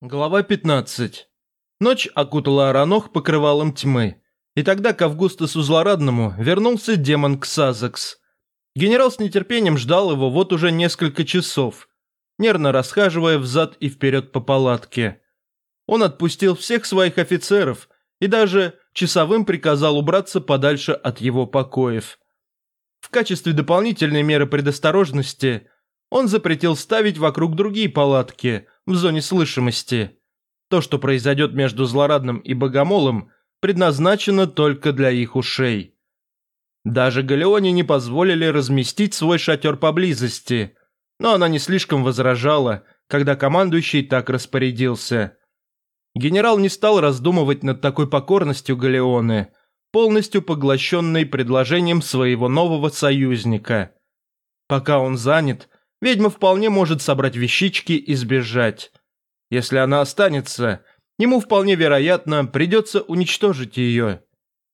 Глава 15. Ночь окутала Аранох покрывалом тьмы, и тогда к Августусу Злорадному вернулся демон Ксазакс. Генерал с нетерпением ждал его вот уже несколько часов, нервно расхаживая взад и вперед по палатке. Он отпустил всех своих офицеров и даже часовым приказал убраться подальше от его покоев. В качестве дополнительной меры предосторожности он запретил ставить вокруг другие палатки – в зоне слышимости. То, что произойдет между Злорадным и Богомолом, предназначено только для их ушей. Даже Галеоне не позволили разместить свой шатер поблизости, но она не слишком возражала, когда командующий так распорядился. Генерал не стал раздумывать над такой покорностью Галеоны, полностью поглощенной предложением своего нового союзника. Пока он занят, ведьма вполне может собрать вещички и сбежать. Если она останется, ему вполне вероятно придется уничтожить ее.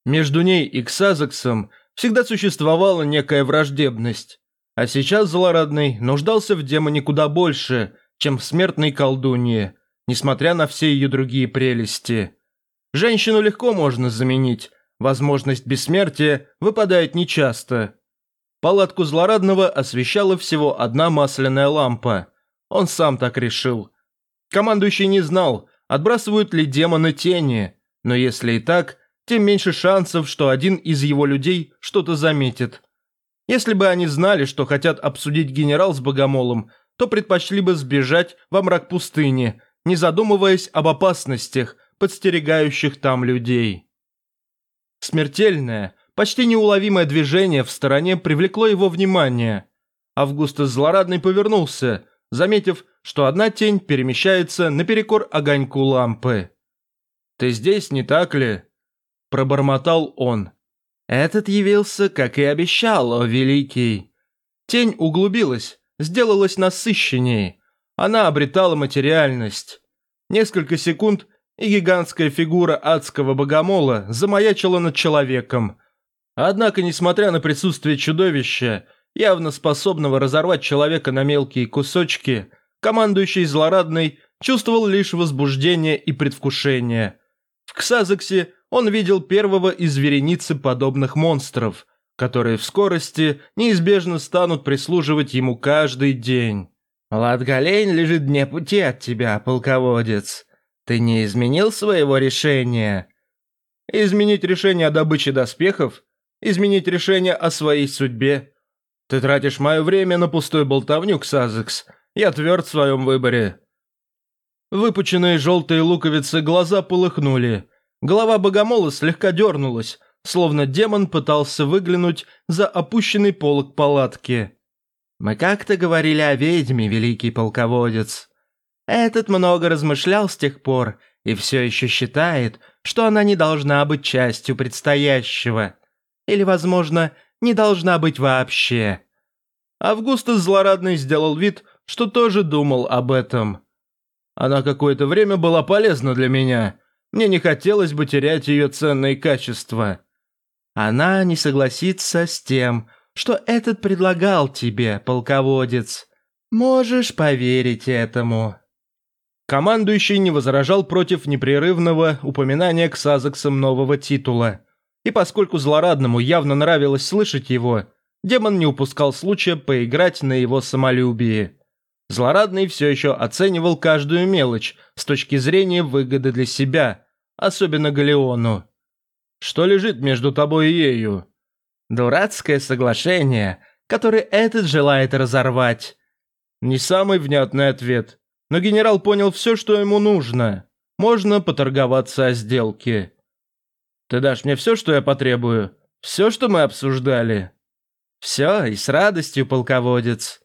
Между ней и Ксазаксом всегда существовала некая враждебность, а сейчас Злорадный нуждался в демоне куда больше, чем в смертной колдунье, несмотря на все ее другие прелести. Женщину легко можно заменить, возможность бессмертия выпадает нечасто. Палатку злорадного освещала всего одна масляная лампа. Он сам так решил. Командующий не знал, отбрасывают ли демоны тени, но если и так, тем меньше шансов, что один из его людей что-то заметит. Если бы они знали, что хотят обсудить генерал с Богомолом, то предпочли бы сбежать во мрак пустыни, не задумываясь об опасностях, подстерегающих там людей. Смертельная, Почти неуловимое движение в стороне привлекло его внимание. Августус злорадный повернулся, заметив, что одна тень перемещается наперекор огоньку лампы. «Ты здесь, не так ли?» – пробормотал он. «Этот явился, как и обещал, о великий». Тень углубилась, сделалась насыщенней. Она обретала материальность. Несколько секунд, и гигантская фигура адского богомола замаячила над человеком, Однако, несмотря на присутствие чудовища, явно способного разорвать человека на мелкие кусочки, командующий злорадный чувствовал лишь возбуждение и предвкушение. В Ксазексе он видел первого из вереницы подобных монстров, которые в скорости неизбежно станут прислуживать ему каждый день. «Ладгалейн лежит дне пути от тебя, полководец. Ты не изменил своего решения?» «Изменить решение о добыче доспехов изменить решение о своей судьбе. Ты тратишь мое время на пустую болтовню, Ксазекс. Я тверд в своем выборе». Выпученные желтые луковицы глаза полыхнули. Голова богомола слегка дернулась, словно демон пытался выглянуть за опущенный полог палатки. «Мы как-то говорили о ведьме, великий полководец. Этот много размышлял с тех пор и все еще считает, что она не должна быть частью предстоящего. Или, возможно, не должна быть вообще. Августус злорадный сделал вид, что тоже думал об этом. Она какое-то время была полезна для меня. Мне не хотелось бы терять ее ценные качества. Она не согласится с тем, что этот предлагал тебе, полководец. Можешь поверить этому. Командующий не возражал против непрерывного упоминания к Сазаксам нового титула. И поскольку злорадному явно нравилось слышать его, демон не упускал случая поиграть на его самолюбии. Злорадный все еще оценивал каждую мелочь с точки зрения выгоды для себя, особенно Галеону. «Что лежит между тобой и ею?» «Дурацкое соглашение, которое этот желает разорвать». Не самый внятный ответ, но генерал понял все, что ему нужно. Можно поторговаться о сделке. Ты дашь мне все, что я потребую? Все, что мы обсуждали?» «Все, и с радостью, полководец».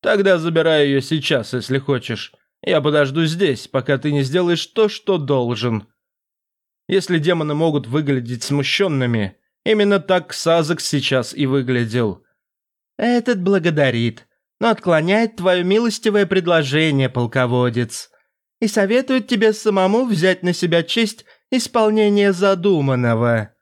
«Тогда забирай ее сейчас, если хочешь. Я подожду здесь, пока ты не сделаешь то, что должен». Если демоны могут выглядеть смущенными, именно так Сазок сейчас и выглядел. «Этот благодарит, но отклоняет твое милостивое предложение, полководец, и советует тебе самому взять на себя честь исполнение задуманного.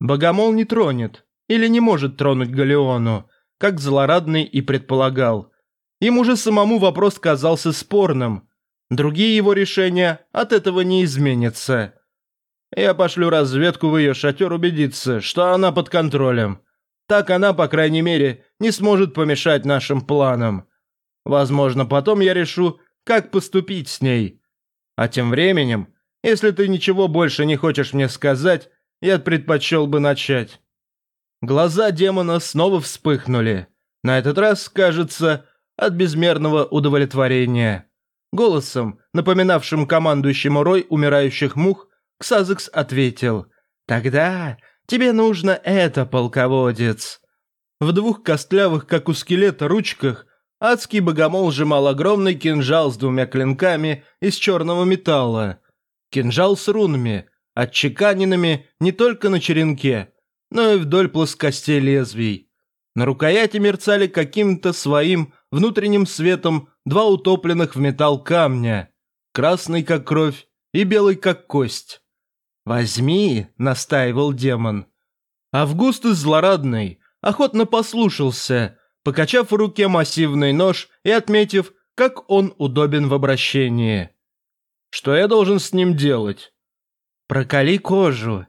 Богомол не тронет или не может тронуть Галеону, как Злорадный и предполагал. Ему же самому вопрос казался спорным. Другие его решения от этого не изменятся. Я пошлю разведку в ее шатер убедиться, что она под контролем. Так она, по крайней мере, не сможет помешать нашим планам. Возможно, потом я решу, как поступить с ней. А тем временем, если ты ничего больше не хочешь мне сказать, я предпочел бы начать». Глаза демона снова вспыхнули. На этот раз, кажется, от безмерного удовлетворения. Голосом, напоминавшим командующему рой умирающих мух, Ксазекс ответил «Тогда тебе нужно это, полководец». В двух костлявых, как у скелета, ручках адский богомол сжимал огромный кинжал с двумя клинками из черного металла. Кинжал с рунами, отчеканенными не только на черенке, но и вдоль плоскостей лезвий. На рукояти мерцали каким-то своим внутренним светом два утопленных в металл камня, красный как кровь и белый как кость. «Возьми», — настаивал демон. Августус злорадный охотно послушался, покачав в руке массивный нож и отметив, как он удобен в обращении. «Что я должен с ним делать?» «Проколи кожу.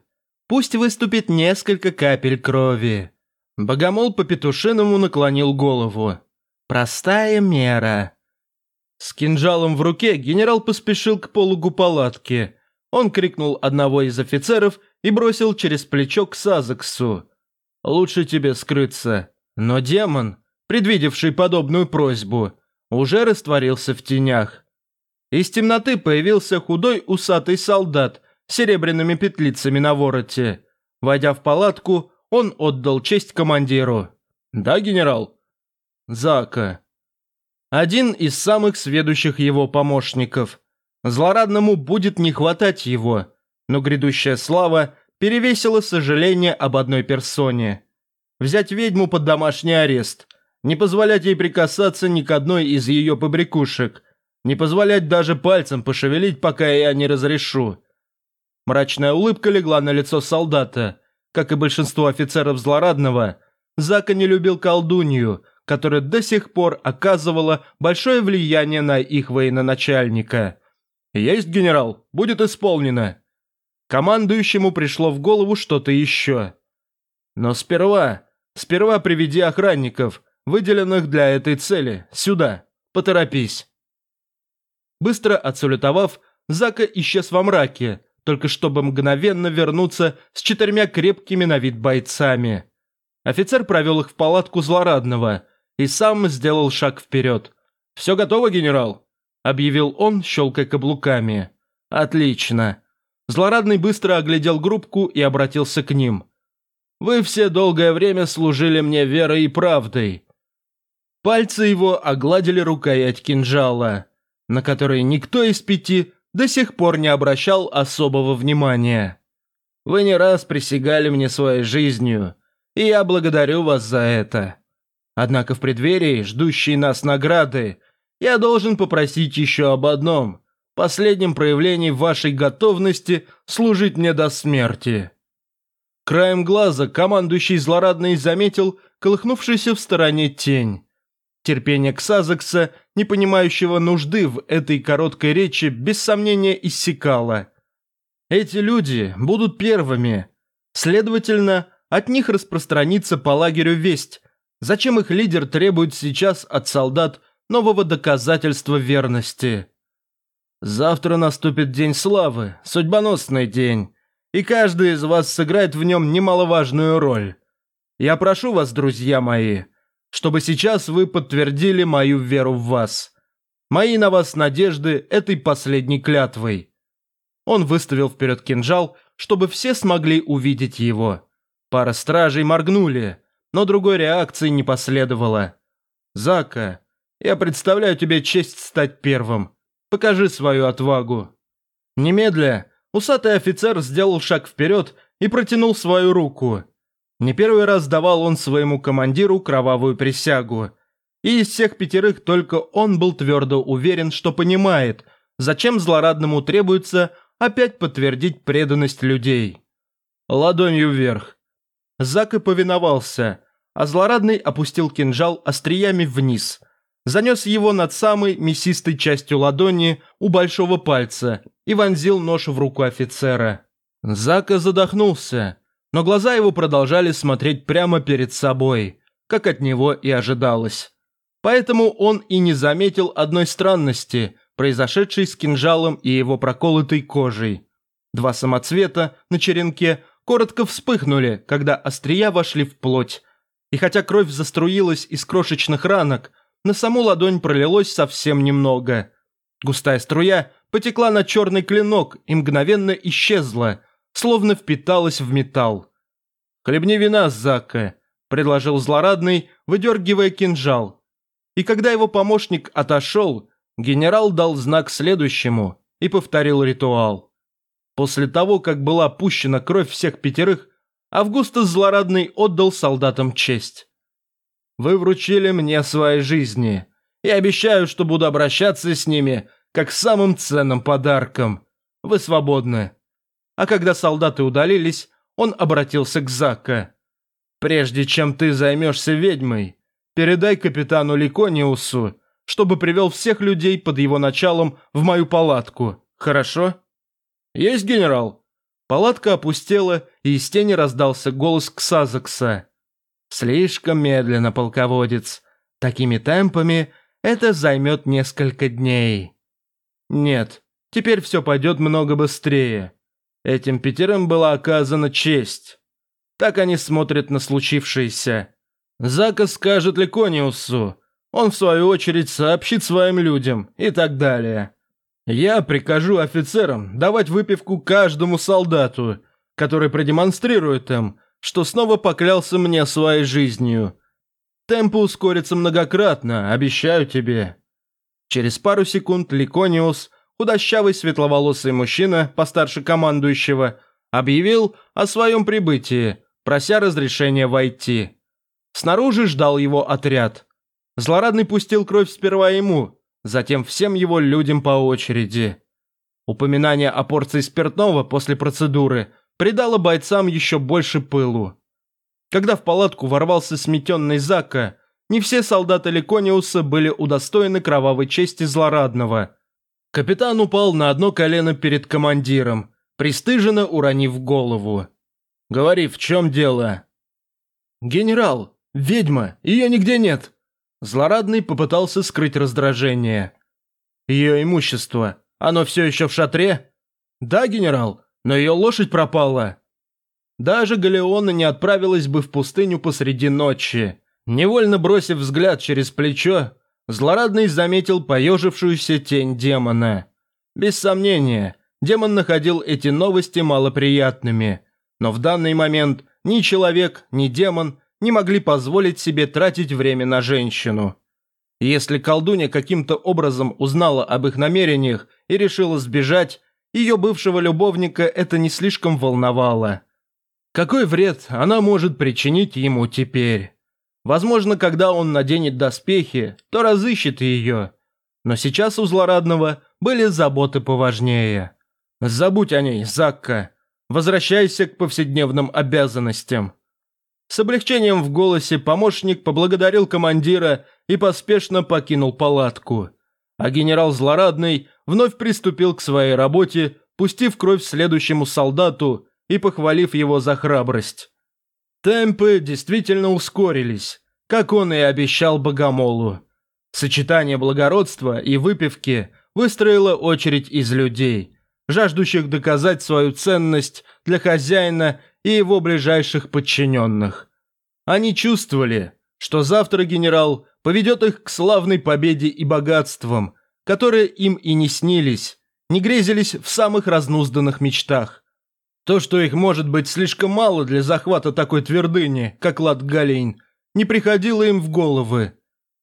Пусть выступит несколько капель крови». Богомол по-петушиному наклонил голову. «Простая мера». С кинжалом в руке генерал поспешил к пологу палатки. Он крикнул одного из офицеров и бросил через плечо к Сазаксу. «Лучше тебе скрыться». Но демон, предвидевший подобную просьбу, уже растворился в тенях. Из темноты появился худой усатый солдат серебряными петлицами на вороте. Войдя в палатку, он отдал честь командиру. «Да, генерал?» «Зака». Один из самых сведущих его помощников. Злорадному будет не хватать его, но грядущая слава перевесила сожаление об одной персоне. Взять ведьму под домашний арест, не позволять ей прикасаться ни к одной из ее побрякушек, не позволять даже пальцем пошевелить, пока я не разрешу. Мрачная улыбка легла на лицо солдата. Как и большинство офицеров Злорадного, Зака не любил колдунью, которая до сих пор оказывала большое влияние на их военачальника. «Есть, генерал, будет исполнено». Командующему пришло в голову что-то еще. «Но сперва, сперва приведи охранников, выделенных для этой цели, сюда. Поторопись». Быстро отсалютовав, Зака исчез во мраке, только чтобы мгновенно вернуться с четырьмя крепкими на вид бойцами. Офицер провел их в палатку злорадного и сам сделал шаг вперед. «Все готово, генерал?» – объявил он, щелкая каблуками. «Отлично». Злорадный быстро оглядел группку и обратился к ним. «Вы все долгое время служили мне верой и правдой». Пальцы его огладили рукоять кинжала, на которой никто из пяти до сих пор не обращал особого внимания. Вы не раз присягали мне своей жизнью, и я благодарю вас за это. Однако в преддверии ждущей нас награды я должен попросить еще об одном, последнем проявлении вашей готовности служить мне до смерти». Краем глаза командующий злорадный заметил колыхнувшийся в стороне тень. Терпение Ксазакса, не понимающего нужды в этой короткой речи, без сомнения иссякало. Эти люди будут первыми. Следовательно, от них распространится по лагерю весть. Зачем их лидер требует сейчас от солдат нового доказательства верности? Завтра наступит День Славы, судьбоносный день, и каждый из вас сыграет в нем немаловажную роль. Я прошу вас, друзья мои, чтобы сейчас вы подтвердили мою веру в вас. Мои на вас надежды этой последней клятвой». Он выставил вперед кинжал, чтобы все смогли увидеть его. Пара стражей моргнули, но другой реакции не последовало. «Зака, я представляю тебе честь стать первым. Покажи свою отвагу». Немедля, усатый офицер сделал шаг вперед и протянул свою руку. Не первый раз давал он своему командиру кровавую присягу. И из всех пятерых только он был твердо уверен, что понимает, зачем злорадному требуется опять подтвердить преданность людей. Ладонью вверх. Зак и повиновался, а злорадный опустил кинжал остриями вниз. занес его над самой мясистой частью ладони у большого пальца и вонзил нож в руку офицера. Зака задохнулся, но глаза его продолжали смотреть прямо перед собой, как от него и ожидалось. Поэтому он и не заметил одной странности, произошедшей с кинжалом и его проколотой кожей. Два самоцвета на черенке коротко вспыхнули, когда острия вошли в плоть, и хотя кровь заструилась из крошечных ранок, на саму ладонь пролилось совсем немного. Густая струя потекла на черный клинок и мгновенно исчезла, словно впиталась в металл. «Хлебни вина, Зака», – предложил злорадный, выдергивая кинжал. И когда его помощник отошел, генерал дал знак следующему и повторил ритуал. После того, как была пущена кровь всех пятерых, Августус Злорадный отдал солдатам честь. «Вы вручили мне свои жизни. и обещаю, что буду обращаться с ними, как с самым ценным подарком. Вы свободны». А когда солдаты удалились, он обратился к Зака. «Прежде чем ты займешься ведьмой, передай капитану Ликониусу, чтобы привел всех людей под его началом в мою палатку, хорошо?» «Есть, генерал?» Палатка опустела, и из тени раздался голос Ксазакса. «Слишком медленно, полководец. Такими темпами это займет несколько дней». «Нет, теперь все пойдет много быстрее. Этим пятерым была оказана честь. Так они смотрят на случившееся. Зака скажет Ликониусу, он в свою очередь сообщит своим людям и так далее. Я прикажу офицерам давать выпивку каждому солдату, который продемонстрирует им, что снова поклялся мне своей жизнью. Темпы ускорятся многократно, обещаю тебе». Через пару секунд Ликониус, худощавый светловолосый мужчина, постарше командующего, объявил о своем прибытии, прося разрешения войти. Снаружи ждал его отряд. Злорадный пустил кровь сперва ему, затем всем его людям по очереди. Упоминание о порции спиртного после процедуры придало бойцам еще больше пылу. Когда в палатку ворвался сметенный Зака, не все солдаты Ликониуса были удостоены кровавой чести злорадного. Капитан упал на одно колено перед командиром, пристыженно уронив голову. «Говори, в чем дело?» «Генерал, ведьма, ее нигде нет!» Злорадный попытался скрыть раздражение. «Ее имущество, оно все еще в шатре?» «Да, генерал, но ее лошадь пропала». Даже Галеона не отправилась бы в пустыню посреди ночи. Невольно бросив взгляд через плечо, Злорадный заметил поежившуюся тень демона. Без сомнения, демон находил эти новости малоприятными, но в данный момент ни человек, ни демон не могли позволить себе тратить время на женщину. Если колдунья каким-то образом узнала об их намерениях и решила сбежать, ее бывшего любовника это не слишком волновало. Какой вред она может причинить ему теперь? Возможно, когда он наденет доспехи, то разыщет ее. Но сейчас у злорадного были заботы поважнее. Забудь о ней, Закка. Возвращайся к повседневным обязанностям. С облегчением в голосе помощник поблагодарил командира и поспешно покинул палатку. А генерал Злорадный вновь приступил к своей работе, пустив кровь следующему солдату и похвалив его за храбрость. Темпы действительно ускорились, как он и обещал Богомолу. Сочетание благородства и выпивки выстроило очередь из людей, жаждущих доказать свою ценность для хозяина и его ближайших подчиненных. Они чувствовали, что завтра генерал поведет их к славной победе и богатствам, которые им и не снились, не грезились в самых разнузданных мечтах. То, что их может быть слишком мало для захвата такой твердыни, как Латгалейн, не приходило им в головы.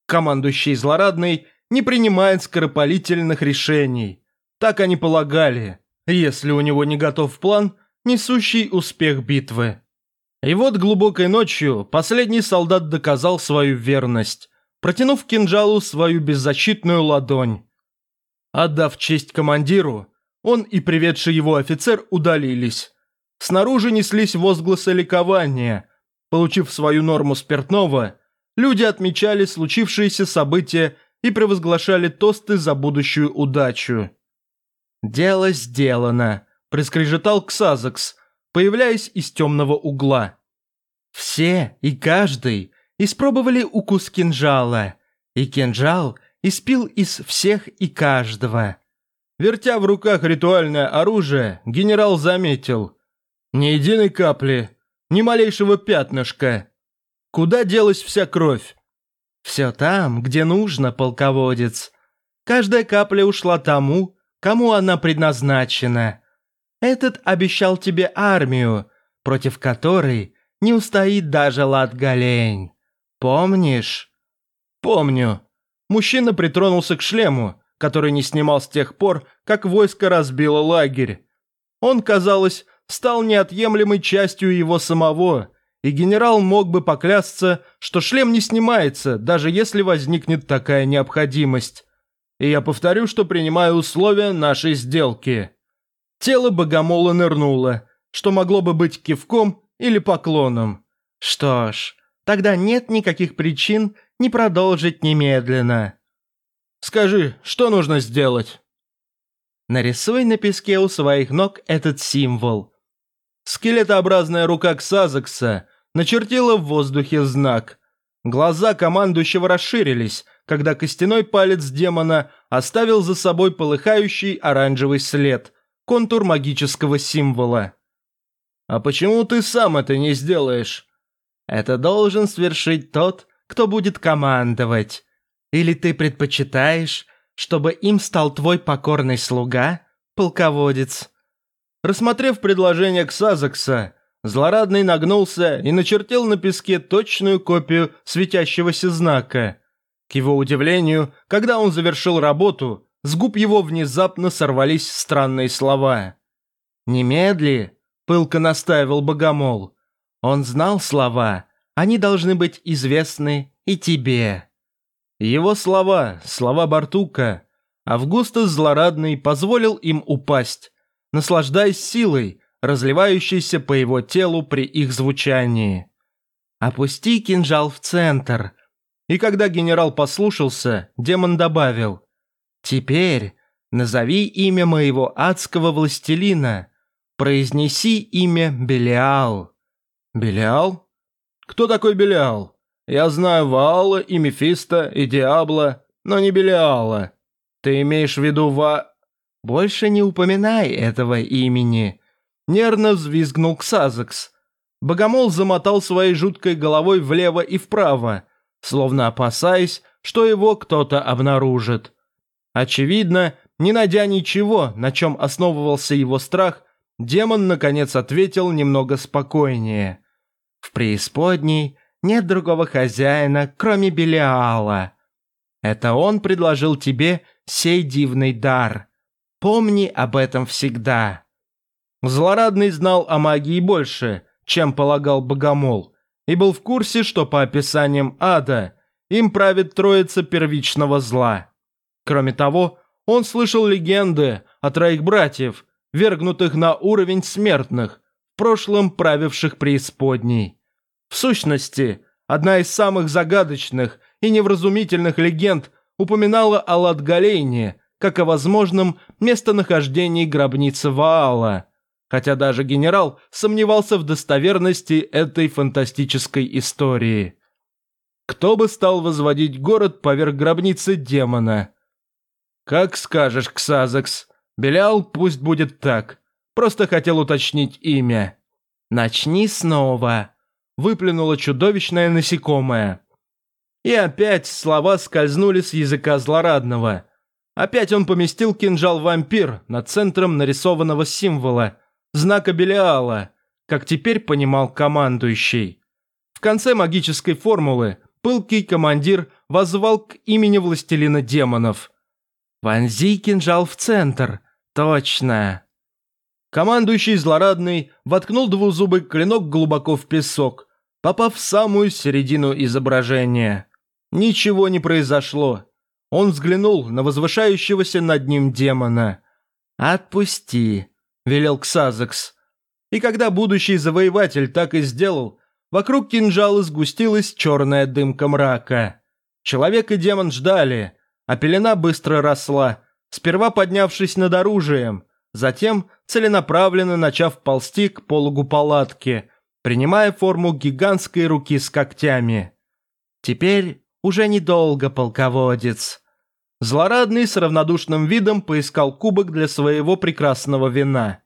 Командующий злорадный не принимает скоропалительных решений. Так они полагали, если у него не готов план – несущий успех битвы. И вот глубокой ночью последний солдат доказал свою верность, протянув кинжалу свою беззащитную ладонь. Отдав честь командиру, он и приведший его офицер удалились. Снаружи неслись возгласы ликования. Получив свою норму спиртного, люди отмечали случившиеся события и провозглашали тосты за будущую удачу. «Дело сделано», – проскрежетал Ксазакс, появляясь из темного угла. «Все и каждый испробовали укус кинжала, и кинжал испил из всех и каждого». Вертя в руках ритуальное оружие, генерал заметил. «Ни единой капли, ни малейшего пятнышка. Куда делась вся кровь?» «Все там, где нужно, полководец. Каждая капля ушла тому, кому она предназначена. Этот обещал тебе армию, против которой не устоит даже Латгалень. Помнишь?» «Помню». Мужчина притронулся к шлему, который не снимал с тех пор, как войско разбило лагерь. Он, казалось, стал неотъемлемой частью его самого, и генерал мог бы поклясться, что шлем не снимается, даже если возникнет такая необходимость. И я повторю, что принимаю условия нашей сделки. Тело богомола нырнуло, что могло бы быть кивком или поклоном. Что ж, тогда нет никаких причин не продолжить немедленно. Скажи, что нужно сделать? Нарисуй на песке у своих ног этот символ. Скелетообразная рука Ксазакса начертила в воздухе знак. Глаза командующего расширились, когда костяной палец демона оставил за собой полыхающий оранжевый след, контур магического символа. «А почему ты сам это не сделаешь?» «Это должен свершить тот, кто будет командовать. Или ты предпочитаешь, чтобы им стал твой покорный слуга, полководец?» Рассмотрев предложение Ксазакса, Злорадный нагнулся и начертил на песке точную копию светящегося знака. К его удивлению, когда он завершил работу, с губ его внезапно сорвались странные слова. «Немедли», — пылко настаивал Богомол. Он знал слова, они должны быть известны и тебе. Его слова, слова Бартука, Августус Злорадный позволил им упасть, наслаждаясь силой, разливающейся по его телу при их звучании. «Опусти кинжал в центр». И когда генерал послушался, демон добавил, «Теперь назови имя моего адского властелина, произнеси имя Белиал». «Белиал? Кто такой Белиал? Я знаю Ваала и Мефисто и Диабло, но не Белиала. Ты имеешь в виду Ва...» «Больше не упоминай этого имени», — нервно взвизгнул Ксазакс. Богомол замотал своей жуткой головой влево и вправо, словно опасаясь, что его кто-то обнаружит. Очевидно, не найдя ничего, на чем основывался его страх, демон наконец ответил немного спокойнее. «В преисподней нет другого хозяина, кроме Белиала. Это он предложил тебе сей дивный дар. Помни об этом всегда». Злорадный знал о магии больше, чем полагал Богомол, и был в курсе, что по описаниям ада им правит троица первичного зла. Кроме того, он слышал легенды о троих братьев, вергнутых на уровень смертных, в прошлом правивших преисподней. В сущности, одна из самых загадочных и невразумительных легенд упоминала о Латгалейне, как о возможном местонахождении гробницы Ваала, хотя даже генерал сомневался в достоверности этой фантастической истории. Кто бы стал возводить город поверх гробницы демона? Как скажешь, Ксазекс. Белял пусть будет так. Просто хотел уточнить имя. Начни снова. Выплюнуло чудовищное насекомое. И опять слова скользнули с языка злорадного. Опять он поместил кинжал-вампир над центром нарисованного символа, знака Белиала, как теперь понимал командующий. В конце магической формулы пылкий командир возвал к имени властелина демонов. «Вонзи кинжал в центр, точно!» Командующий злорадный воткнул двузубый клинок глубоко в песок, попав в самую середину изображения. Ничего не произошло. Он взглянул на возвышающегося над ним демона. «Отпусти», — велел Ксазакс. И когда будущий завоеватель так и сделал, вокруг кинжала сгустилась черная дымка мрака. Человек и демон ждали, а пелена быстро росла, сперва поднявшись над оружием, затем целенаправленно начав ползти к пологу палатки, принимая форму гигантской руки с когтями. Теперь уже недолго, полководец. Злорадный с равнодушным видом поискал кубок для своего прекрасного вина.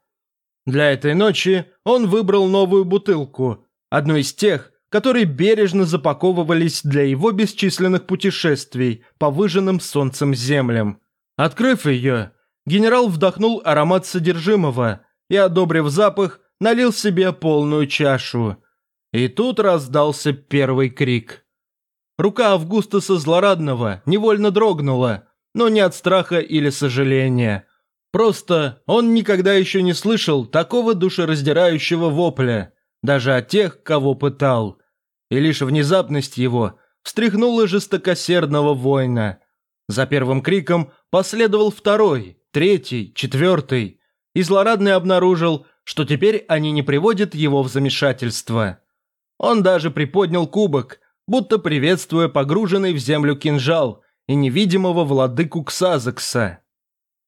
Для этой ночи он выбрал новую бутылку, одну из тех, которые бережно запаковывались для его бесчисленных путешествий по выжженным солнцем землям. Открыв ее, генерал вдохнул аромат содержимого и, одобрив запах, налил себе полную чашу. И тут раздался первый крик. Рука Августуса Злорадного невольно дрогнула, но не от страха или сожаления. Просто он никогда еще не слышал такого душераздирающего вопля, даже от тех, кого пытал. И лишь внезапность его встряхнула жестокосердного воина. За первым криком последовал второй, третий, четвертый, и Злорадный обнаружил, что теперь они не приводят его в замешательство. Он даже приподнял кубок, будто приветствуя погруженный в землю кинжал и невидимого владыку Ксазекса.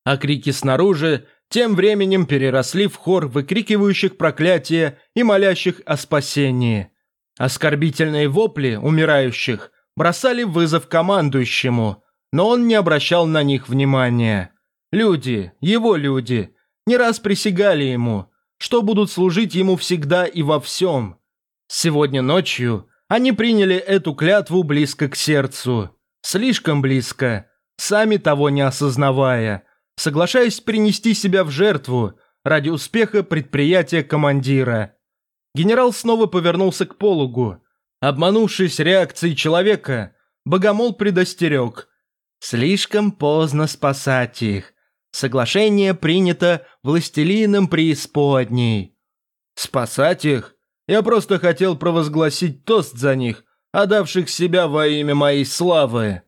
А крики снаружи тем временем переросли в хор выкрикивающих проклятия и молящих о спасении. Оскорбительные вопли умирающих бросали вызов командующему, но он не обращал на них внимания. Люди, его люди, не раз присягали ему, что будут служить ему всегда и во всем. Сегодня ночью они приняли эту клятву близко к сердцу. Слишком близко, сами того не осознавая, соглашаясь принести себя в жертву ради успеха предприятия командира. Генерал снова повернулся к пологу. Обманувшись реакцией человека, Богомол предостерег. «Слишком поздно спасать их. Соглашение принято властелином преисподней». «Спасать их? Я просто хотел провозгласить тост за них, отдавших себя во имя моей славы».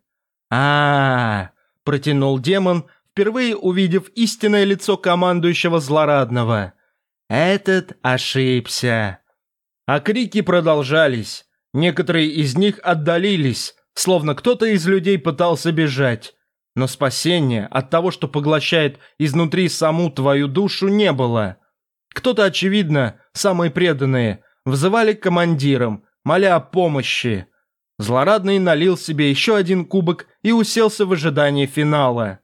А, -а, -а протянул демон, впервые увидев истинное лицо командующего злорадного. «Этот ошибся». А крики продолжались. Некоторые из них отдалились, словно кто-то из людей пытался бежать. Но спасения от того, что поглощает изнутри саму твою душу, не было. Кто-то, очевидно, самые преданные, взывали к командирам, моля о помощи. Злорадный налил себе еще один кубок и уселся в ожидании финала.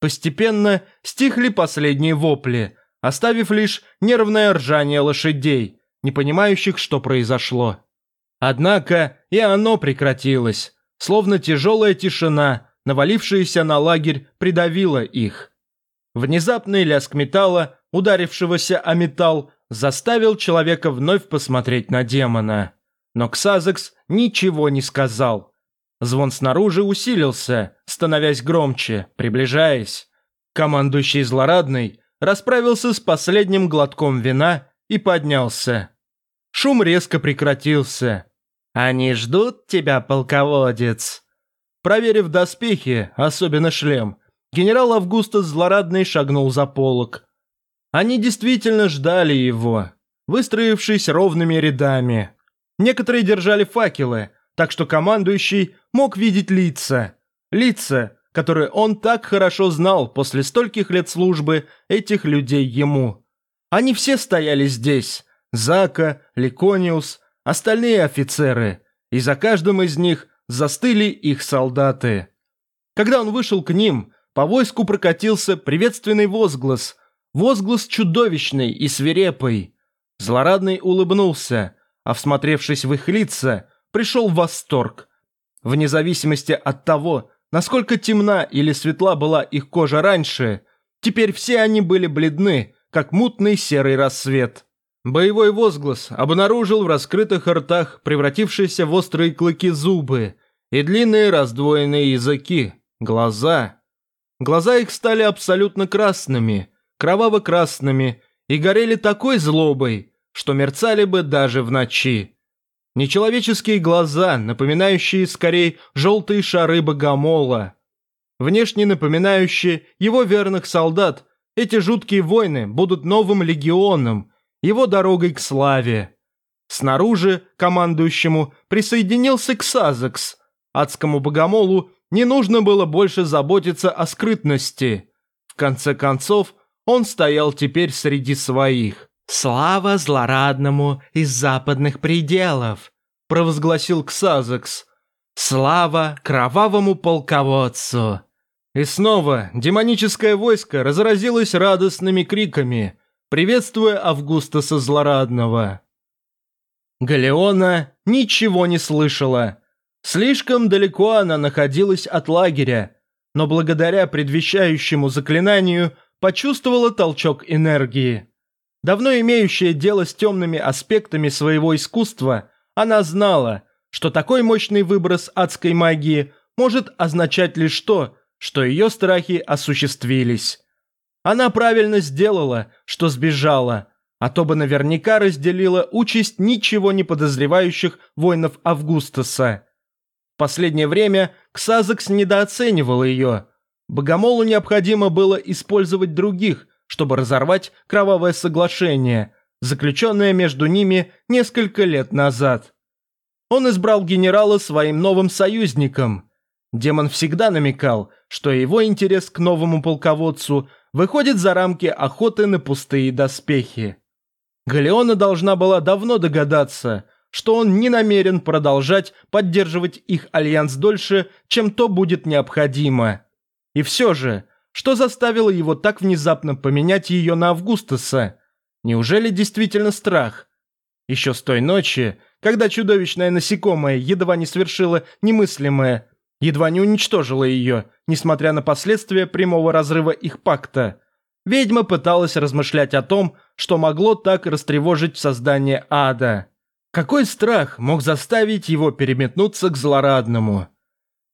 Постепенно стихли последние вопли, оставив лишь нервное ржание лошадей, не понимающих, что произошло. Однако и оно прекратилось, словно тяжелая тишина, навалившаяся на лагерь, придавила их. Внезапный лязг металла, ударившегося о металл, заставил человека вновь посмотреть на демона. Но Ксазекс ничего не сказал. Звон снаружи усилился, становясь громче, приближаясь. Командующий злорадный расправился с последним глотком вина и поднялся. Шум резко прекратился. «Они ждут тебя, полководец!» Проверив доспехи, особенно шлем, генерал Августус злорадный шагнул за полок. Они действительно ждали его, выстроившись ровными рядами. Некоторые держали факелы, так что командующий мог видеть лица. Лица, которые он так хорошо знал после стольких лет службы этих людей ему. Они все стояли здесь. Зака, Ликониус, остальные офицеры. И за каждым из них застыли их солдаты. Когда он вышел к ним, по войску прокатился приветственный возглас – Возглас чудовищный и свирепый. Злорадный улыбнулся, а всмотревшись в их лица, пришел в восторг. Вне зависимости от того, насколько темна или светла была их кожа раньше, теперь все они были бледны, как мутный серый рассвет. Боевой возглас обнаружил в раскрытых ртах превратившиеся в острые клыки зубы и длинные раздвоенные языки, глаза. Глаза их стали абсолютно красными – кроваво-красными и горели такой злобой, что мерцали бы даже в ночи. Нечеловеческие глаза, напоминающие скорее желтые шары богомола. Внешне напоминающие его верных солдат, эти жуткие войны будут новым легионом, его дорогой к славе. Снаружи командующему присоединился Ксазекс. Адскому богомолу не нужно было больше заботиться о скрытности. В конце концов, он стоял теперь среди своих. «Слава злорадному из западных пределов!» – провозгласил Ксазекс. «Слава кровавому полководцу!» И снова демоническое войско разразилось радостными криками, приветствуя Августаса Злорадного. Галеона ничего не слышала. Слишком далеко она находилась от лагеря, но благодаря предвещающему заклинанию почувствовала толчок энергии. Давно имеющая дело с темными аспектами своего искусства, она знала, что такой мощный выброс адской магии может означать лишь то, что ее страхи осуществились. Она правильно сделала, что сбежала, а то бы наверняка разделила участь ничего не подозревающих воинов Августаса. В последнее время Ксазекс недооценивал ее. Богомолу необходимо было использовать других, чтобы разорвать кровавое соглашение, заключенное между ними несколько лет назад. Он избрал генерала своим новым союзником. Демон всегда намекал, что его интерес к новому полководцу выходит за рамки охоты на пустые доспехи. Галеона должна была давно догадаться, что он не намерен продолжать поддерживать их альянс дольше, чем то будет необходимо. И все же, что заставило его так внезапно поменять ее на Августаса? Неужели действительно страх? Еще с той ночи, когда чудовищное насекомое едва не совершило немыслимое, едва не уничтожило ее, несмотря на последствия прямого разрыва их пакта, ведьма пыталась размышлять о том, что могло так растревожить создание ада. Какой страх мог заставить его переметнуться к злорадному?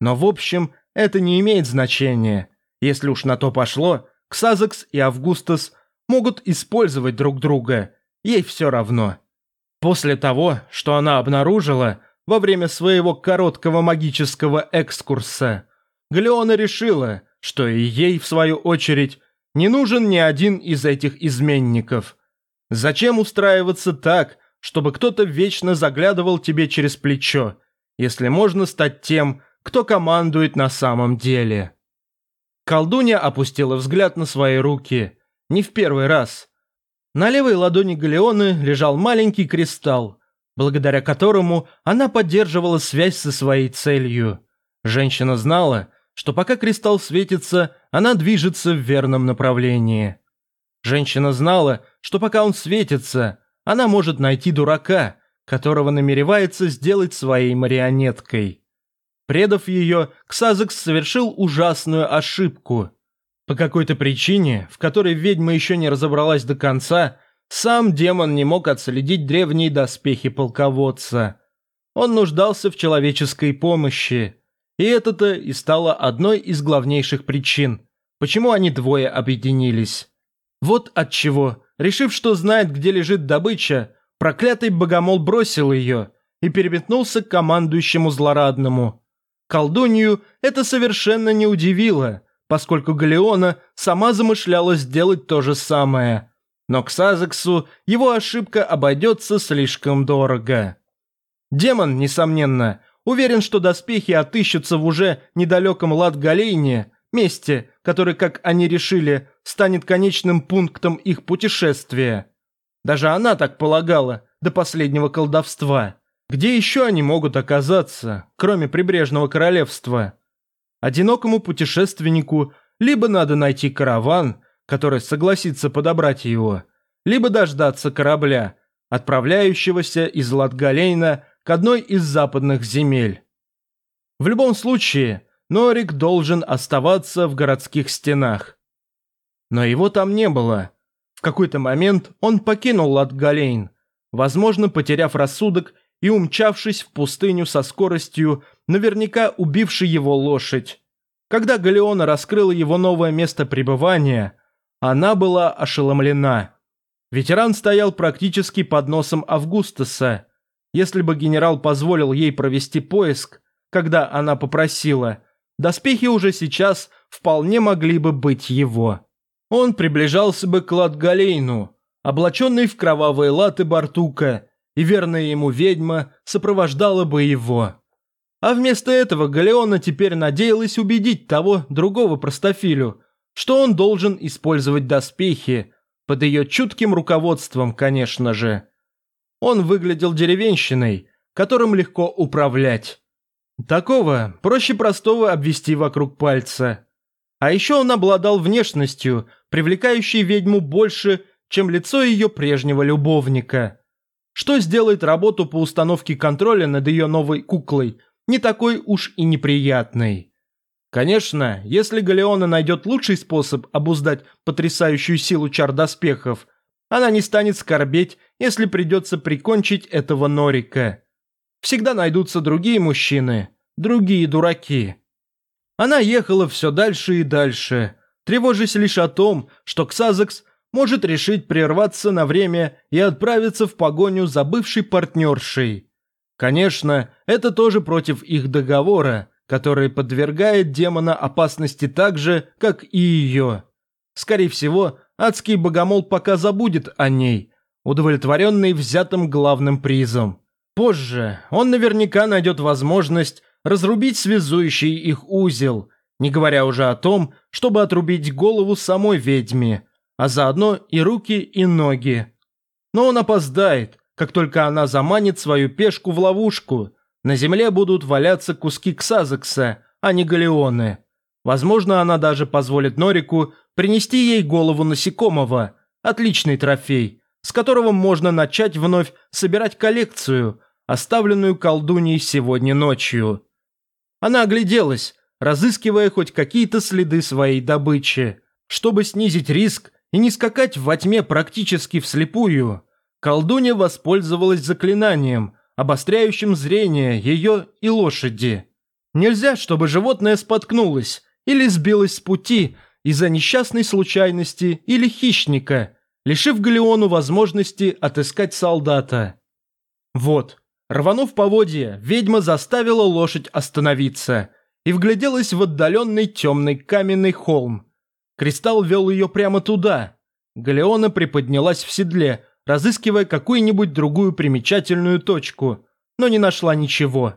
Но в общем, это не имеет значения. Если уж на то пошло, Ксазекс и Августас могут использовать друг друга, ей все равно. После того, что она обнаружила во время своего короткого магического экскурса, Галеона решила, что и ей, в свою очередь, не нужен ни один из этих изменников. Зачем устраиваться так, чтобы кто-то вечно заглядывал тебе через плечо, если можно стать тем, кто командует на самом деле. Колдунья опустила взгляд на свои руки. Не в первый раз. На левой ладони Галеоны лежал маленький кристалл, благодаря которому она поддерживала связь со своей целью. Женщина знала, что пока кристалл светится, она движется в верном направлении. Женщина знала, что пока он светится, она может найти дурака, которого намеревается сделать своей марионеткой. Предав ее, Ксазекс совершил ужасную ошибку. По какой-то причине, в которой ведьма еще не разобралась до конца, сам демон не мог отследить древние доспехи полководца. Он нуждался в человеческой помощи. И это-то и стало одной из главнейших причин, почему они двое объединились. Вот отчего, решив, что знает, где лежит добыча, проклятый богомол бросил ее и переметнулся к командующему злорадному – Колдунью это совершенно не удивило, поскольку Галеона сама замышляла сделать то же самое. Но к Сазексу его ошибка обойдется слишком дорого. Демон, несомненно, уверен, что доспехи отыщутся в уже недалеком Лат-Галейне, месте, которое, как они решили, станет конечным пунктом их путешествия. Даже она так полагала до последнего колдовства. Где еще они могут оказаться, кроме прибрежного королевства? Одинокому путешественнику либо надо найти караван, который согласится подобрать его, либо дождаться корабля, отправляющегося из Латгалейна к одной из западных земель. В любом случае, Норик должен оставаться в городских стенах. Но его там не было. В какой-то момент он покинул Латгалейн, возможно, потеряв рассудок и умчавшись в пустыню со скоростью, наверняка убившей его лошадь. Когда Галеона раскрыла его новое место пребывания, она была ошеломлена. Ветеран стоял практически под носом Августаса. Если бы генерал позволил ей провести поиск, когда она попросила, доспехи уже сейчас вполне могли бы быть его. Он приближался бы к Латгалейну, облаченный в кровавые латы Бартука, и верная ему ведьма сопровождала бы его. А вместо этого Галеона теперь надеялась убедить того другого простофилю, что он должен использовать доспехи, под ее чутким руководством, конечно же. Он выглядел деревенщиной, которым легко управлять. Такого проще простого обвести вокруг пальца. А еще он обладал внешностью, привлекающей ведьму больше, чем лицо ее прежнего любовника. Что сделает работу по установке контроля над ее новой куклой не такой уж и неприятной. Конечно, если Галеона найдет лучший способ обуздать потрясающую силу чар доспехов, она не станет скорбеть, если придется прикончить этого Норика. Всегда найдутся другие мужчины, другие дураки. Она ехала все дальше и дальше, тревожась лишь о том, что Ксазекс может решить прерваться на время и отправиться в погоню за бывшей партнершей. Конечно, это тоже против их договора, который подвергает демона опасности так же, как и ее. Скорее всего, адский богомол пока забудет о ней, удовлетворенный взятым главным призом. Позже он наверняка найдет возможность разрубить связующий их узел, не говоря уже о том, чтобы отрубить голову самой ведьме, а заодно и руки, и ноги. Но он опоздает, как только она заманит свою пешку в ловушку. На земле будут валяться куски Ксазекса, а не галеоны. Возможно, она даже позволит Норику принести ей голову насекомого, отличный трофей, с которого можно начать вновь собирать коллекцию, оставленную колдуньей сегодня ночью. Она огляделась, разыскивая хоть какие-то следы своей добычи. Чтобы снизить риск и не скакать во тьме практически вслепую, колдунья воспользовалась заклинанием, обостряющим зрение ее и лошади. Нельзя, чтобы животное споткнулось или сбилось с пути из-за несчастной случайности или хищника, лишив Галеону возможности отыскать солдата. Вот, Рванув поводья, ведьма заставила лошадь остановиться и вгляделась в отдаленный темный каменный холм. Кристалл вел ее прямо туда. Галеона приподнялась в седле, разыскивая какую-нибудь другую примечательную точку, но не нашла ничего.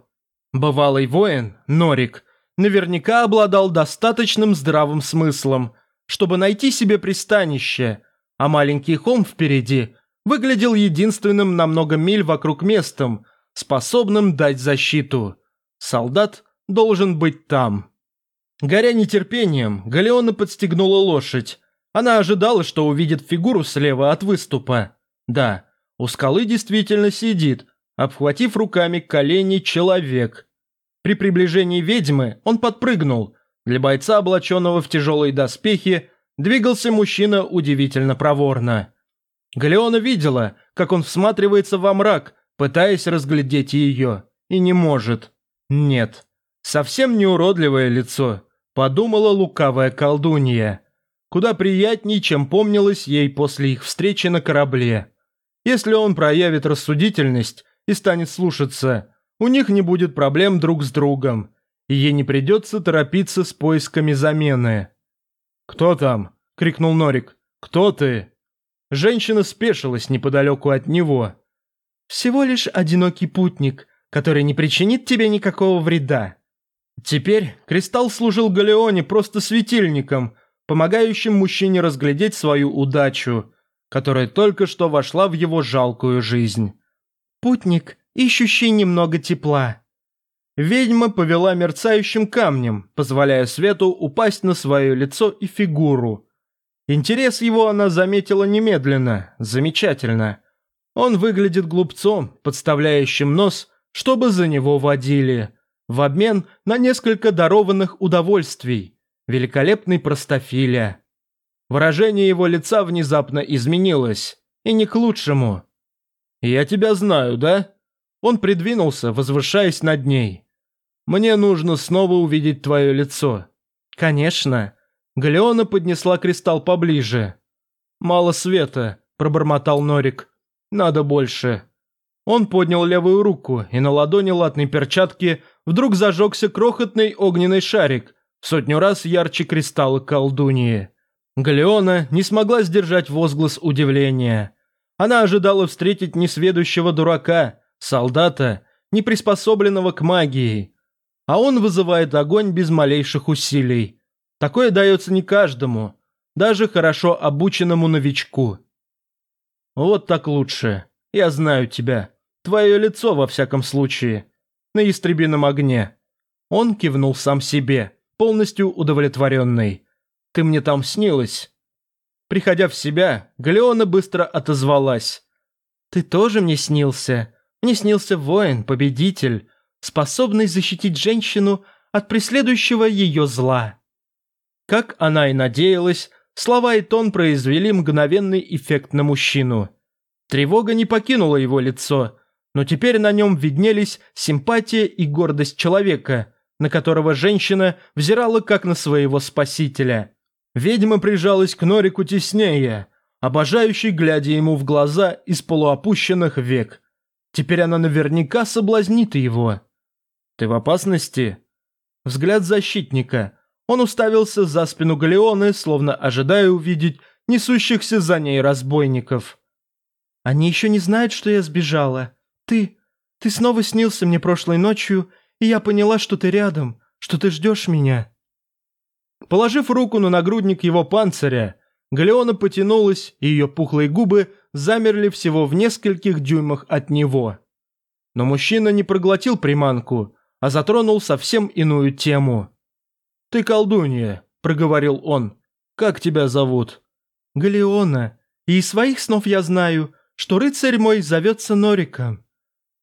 Бывалый воин, Норик, наверняка обладал достаточным здравым смыслом, чтобы найти себе пристанище, а маленький холм впереди выглядел единственным на много миль вокруг местом, способным дать защиту. Солдат должен быть там. Горя нетерпением, Галеона подстегнула лошадь. Она ожидала, что увидит фигуру слева от выступа. Да, у скалы действительно сидит, обхватив руками колени человек. При приближении ведьмы он подпрыгнул. Для бойца, облаченного в тяжелые доспехи, двигался мужчина удивительно проворно. Галеона видела, как он всматривается во мрак, пытаясь разглядеть ее, и не может. Нет, совсем не уродливое лицо, подумала лукавая колдунья. Куда приятней, чем помнилось ей после их встречи на корабле. Если он проявит рассудительность и станет слушаться, у них не будет проблем друг с другом, и ей не придется торопиться с поисками замены. «Кто там?» – крикнул Норик. «Кто ты?» Женщина спешилась неподалеку от него. Всего лишь одинокий путник, который не причинит тебе никакого вреда. Теперь Кристалл служил Галеоне просто светильником, помогающим мужчине разглядеть свою удачу, которая только что вошла в его жалкую жизнь. Путник, ищущий немного тепла. Ведьма повела мерцающим камнем, позволяя свету упасть на свое лицо и фигуру. Интерес его она заметила немедленно, замечательно. Он выглядит глупцом, подставляющим нос, чтобы за него водили, в обмен на несколько дарованных удовольствий. Великолепный простофиля. Выражение его лица внезапно изменилось, и не к лучшему. «Я тебя знаю, да?» Он придвинулся, возвышаясь над ней. «Мне нужно снова увидеть твое лицо». «Конечно». Галеона поднесла кристалл поближе. «Мало света», – пробормотал Норик. Надо больше. Он поднял левую руку, и на ладони латной перчатки вдруг зажегся крохотный огненный шарик, сотню раз ярче кристалла колдуньи. Галеона не смогла сдержать возглас удивления. Она ожидала встретить несведущего дурака, солдата, не приспособленного к магии. а он вызывает огонь без малейших усилий. Такое дается не каждому, даже хорошо обученному новичку. Вот так лучше. Я знаю тебя. Твое лицо, во всяком случае. На истребином огне. Он кивнул сам себе, полностью удовлетворенный. Ты мне там снилась. Приходя в себя, Галеона быстро отозвалась. «Ты тоже мне снился. Мне снился воин, победитель, способный защитить женщину от преследующего ее зла». Как она и надеялась, слова и тон произвели мгновенный эффект на мужчину. Тревога не покинула его лицо, но теперь на нем виднелись симпатия и гордость человека, на которого женщина взирала как на своего спасителя. Ведьма прижалась к Норику теснее, обожающей, глядя ему в глаза из полуопущенных век. Теперь она наверняка соблазнит его. «Ты в опасности?» Взгляд защитника. Он уставился за спину Галеоны, словно ожидая увидеть несущихся за ней разбойников. «Они еще не знают, что я сбежала. Ты... Ты снова снился мне прошлой ночью, и я поняла, что ты рядом, что ты ждешь меня». Положив руку на нагрудник его панциря, Галеона потянулась, и ее пухлые губы замерли всего в нескольких дюймах от него. Но мужчина не проглотил приманку, а затронул совсем иную тему. «Ты колдунья», — проговорил он. «Как тебя зовут?» «Галеона. И из своих снов я знаю, что рыцарь мой зовется Нориком».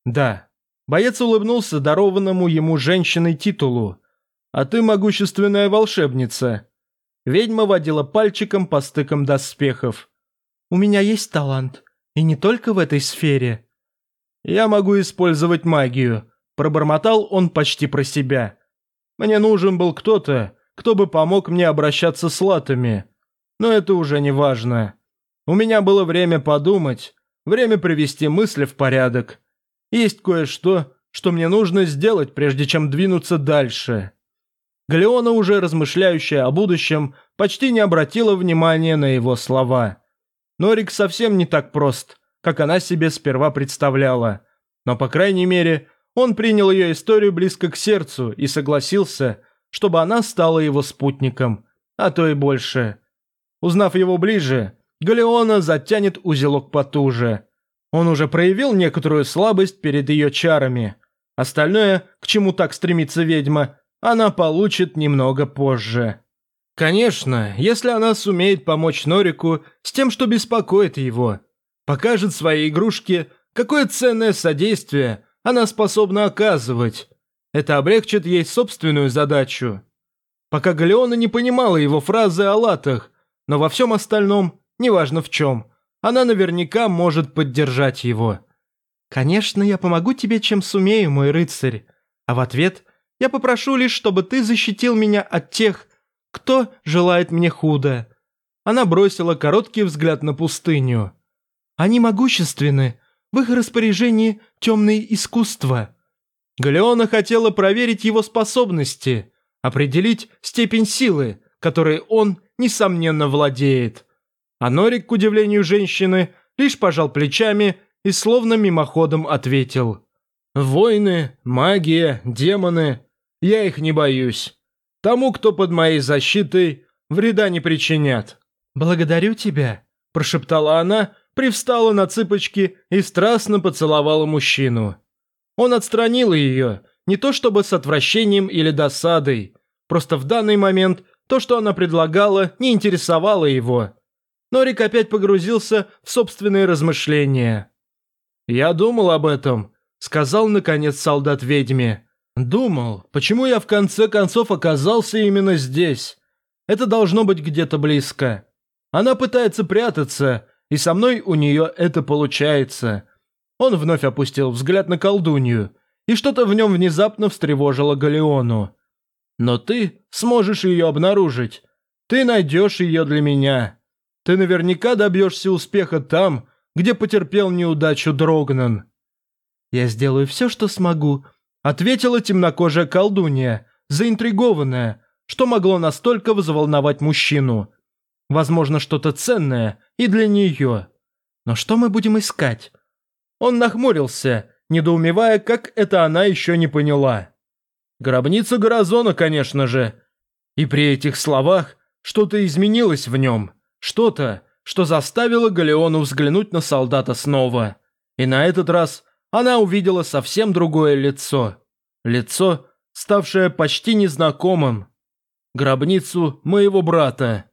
«Да». Боец улыбнулся дарованному ему женщиной титулу. «А ты могущественная волшебница». Ведьма водила пальчиком по стыкам доспехов. «У меня есть талант, и не только в этой сфере». «Я могу использовать магию», – пробормотал он почти про себя. «Мне нужен был кто-то, кто бы помог мне обращаться с латами. Но это уже не важно. У меня было время подумать, время привести мысли в порядок. Есть кое-что, что мне нужно сделать, прежде чем двинуться дальше». Галеона, уже размышляющая о будущем, почти не обратила внимания на его слова. Норик совсем не так прост, как она себе сперва представляла. Но, по крайней мере, он принял ее историю близко к сердцу и согласился, чтобы она стала его спутником, а то и больше. Узнав его ближе, Галеона затянет узелок потуже. Он уже проявил некоторую слабость перед ее чарами. Остальное, к чему так стремится ведьма, она получит немного позже. Конечно, если она сумеет помочь Норику с тем, что беспокоит его, покажет своей игрушке, какое ценное содействие она способна оказывать. Это облегчит ей собственную задачу. Пока Галеона не понимала его фразы о латах, но во всем остальном, неважно в чем, она наверняка может поддержать его. «Конечно, я помогу тебе, чем сумею, мой рыцарь. А в ответ я попрошу лишь, чтобы ты защитил меня от тех, кто желает мне худо». Она бросила короткий взгляд на пустыню. «Они могущественны. В их распоряжении темные искусства». Галеона хотела проверить его способности, определить степень силы, которой он, несомненно, владеет. А Норик, к удивлению женщины, лишь пожал плечами и словно мимоходом ответил. «Войны, магия, демоны. Я их не боюсь. Тому, кто под моей защитой, вреда не причинят». «Благодарю тебя», – прошептала она, привстала на цыпочки и страстно поцеловала мужчину. Он отстранил ее, не то чтобы с отвращением или досадой, просто в данный момент то, что она предлагала, не интересовало его. Норик опять погрузился в собственные размышления. «Я думал об этом», – сказал наконец солдат ведьме. Думал, почему я в конце концов оказался именно здесь. Это должно быть где-то близко. Она пытается прятаться, и со мной у нее это получается. Он вновь опустил взгляд на колдунью, и что-то в нем внезапно встревожило Галеону. Но ты сможешь ее обнаружить. Ты найдешь ее для меня. Ты наверняка добьешься успеха там, где потерпел неудачу Дрогнан. Я сделаю все, что смогу, Ответила темнокожая колдунья, заинтригованная, что могло настолько взволновать мужчину. Возможно, что-то ценное и для нее. Но что мы будем искать? Он нахмурился, недоумевая, как это она еще не поняла. Гробница Горазона, конечно же. И при этих словах что-то изменилось в нем. Что-то, что заставило Галеону взглянуть на солдата снова. И на этот раз она увидела совсем другое лицо. Лицо, ставшее почти незнакомым. Гробницу моего брата.